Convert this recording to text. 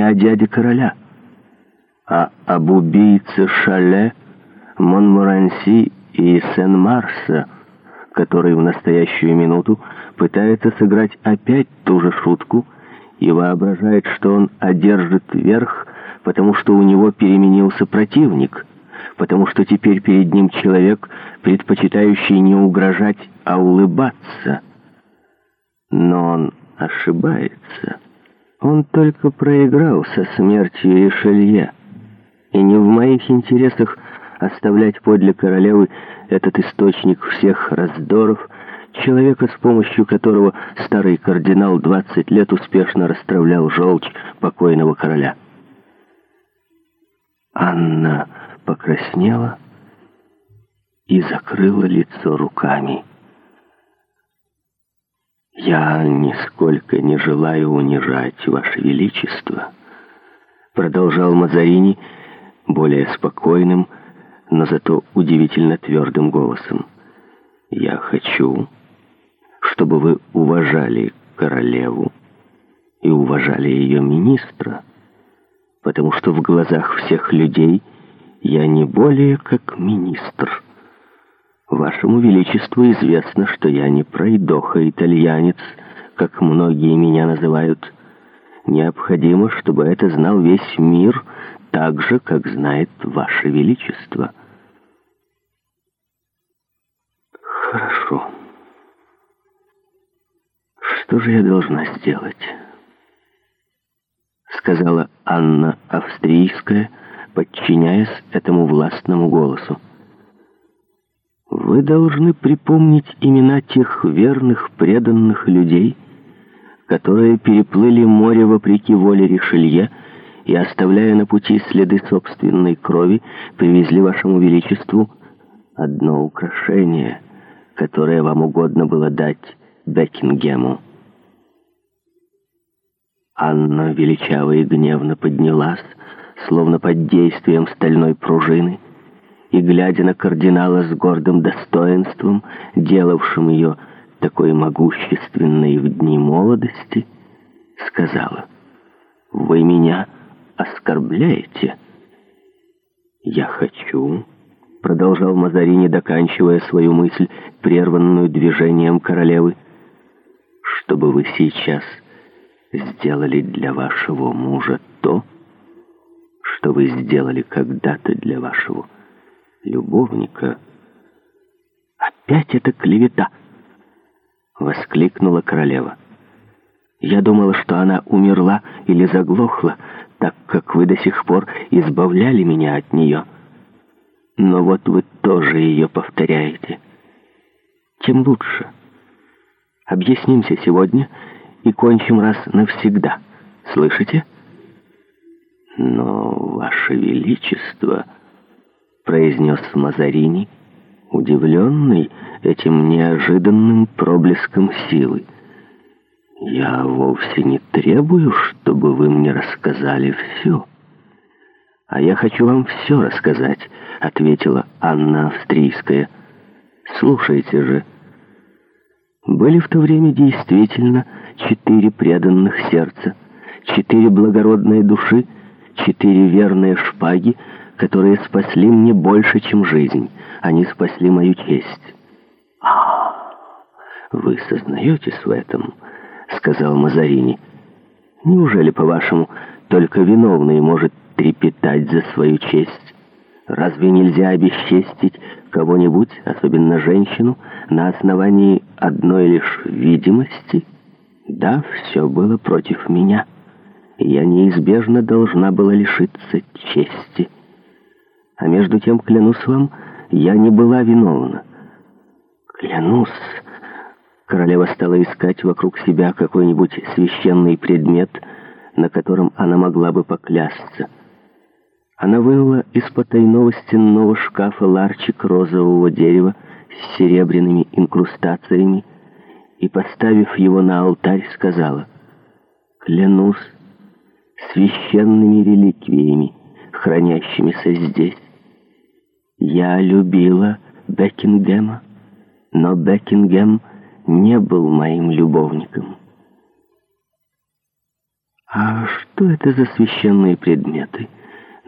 не о дяде короля, а об убийце Шале, Монморанси и Сен-Марса, который в настоящую минуту пытается сыграть опять ту же шутку и воображает, что он одержит верх, потому что у него переменился противник, потому что теперь перед ним человек, предпочитающий не угрожать, а улыбаться. Но он ошибается». Он только проиграл со смертью Ришелье, и не в моих интересах оставлять подле королевы этот источник всех раздоров, человека, с помощью которого старый кардинал 20 лет успешно расстравлял желчь покойного короля. Анна покраснела и закрыла лицо руками. Я нисколько не желаю унижать Ваше Величество, продолжал Мазарини более спокойным, но зато удивительно твердым голосом. Я хочу, чтобы вы уважали королеву и уважали ее министра, потому что в глазах всех людей я не более как министр. «Вашему Величеству известно, что я не пройдоха-итальянец, как многие меня называют. Необходимо, чтобы это знал весь мир, так же, как знает Ваше Величество». «Хорошо. Что же я должна сделать?» Сказала Анна Австрийская, подчиняясь этому властному голосу. Вы должны припомнить имена тех верных, преданных людей, которые переплыли море вопреки воле Ришелье и, оставляя на пути следы собственной крови, привезли вашему величеству одно украшение, которое вам угодно было дать Бекингему. Анна величаво и гневно поднялась, словно под действием стальной пружины, и, глядя на кардинала с гордым достоинством, делавшим ее такой могущественной в дни молодости, сказала, «Вы меня оскорбляете». «Я хочу», — продолжал Мазарини, доканчивая свою мысль, прерванную движением королевы, «чтобы вы сейчас сделали для вашего мужа то, что вы сделали когда-то для вашего мужа любовника. «Опять это клевета!» — воскликнула королева. «Я думала, что она умерла или заглохла, так как вы до сих пор избавляли меня от нее. Но вот вы тоже ее повторяете. Тем лучше. Объяснимся сегодня и кончим раз навсегда. Слышите?» «Но, Ваше Величество...» произнес Мазарини, удивленный этим неожиданным проблеском силы. «Я вовсе не требую, чтобы вы мне рассказали все». «А я хочу вам все рассказать», — ответила Анна Австрийская. «Слушайте же». Были в то время действительно четыре преданных сердца, четыре благородные души, четыре верные шпаги, которые спасли мне больше, чем жизнь. Они спасли мою честь. А вы сознаетесь в этом, сказал Мазарини. Неужели, по-вашему, только виновный может трепетать за свою честь? Разве нельзя обесчестить кого-нибудь, особенно женщину, на основании одной лишь видимости? Да, все было против меня. Я неизбежно должна была лишиться чести. А между тем, клянусь вам, я не была виновна. Клянусь. Королева стала искать вокруг себя какой-нибудь священный предмет, на котором она могла бы поклясться. Она вынула из потайного стенного шкафа ларчик розового дерева с серебряными инкрустациями и, поставив его на алтарь, сказала «Клянусь священными реликвиями, хранящимися здесь». Я любила Бекингема, но Бекингем не был моим любовником. А что это за священные предметы? —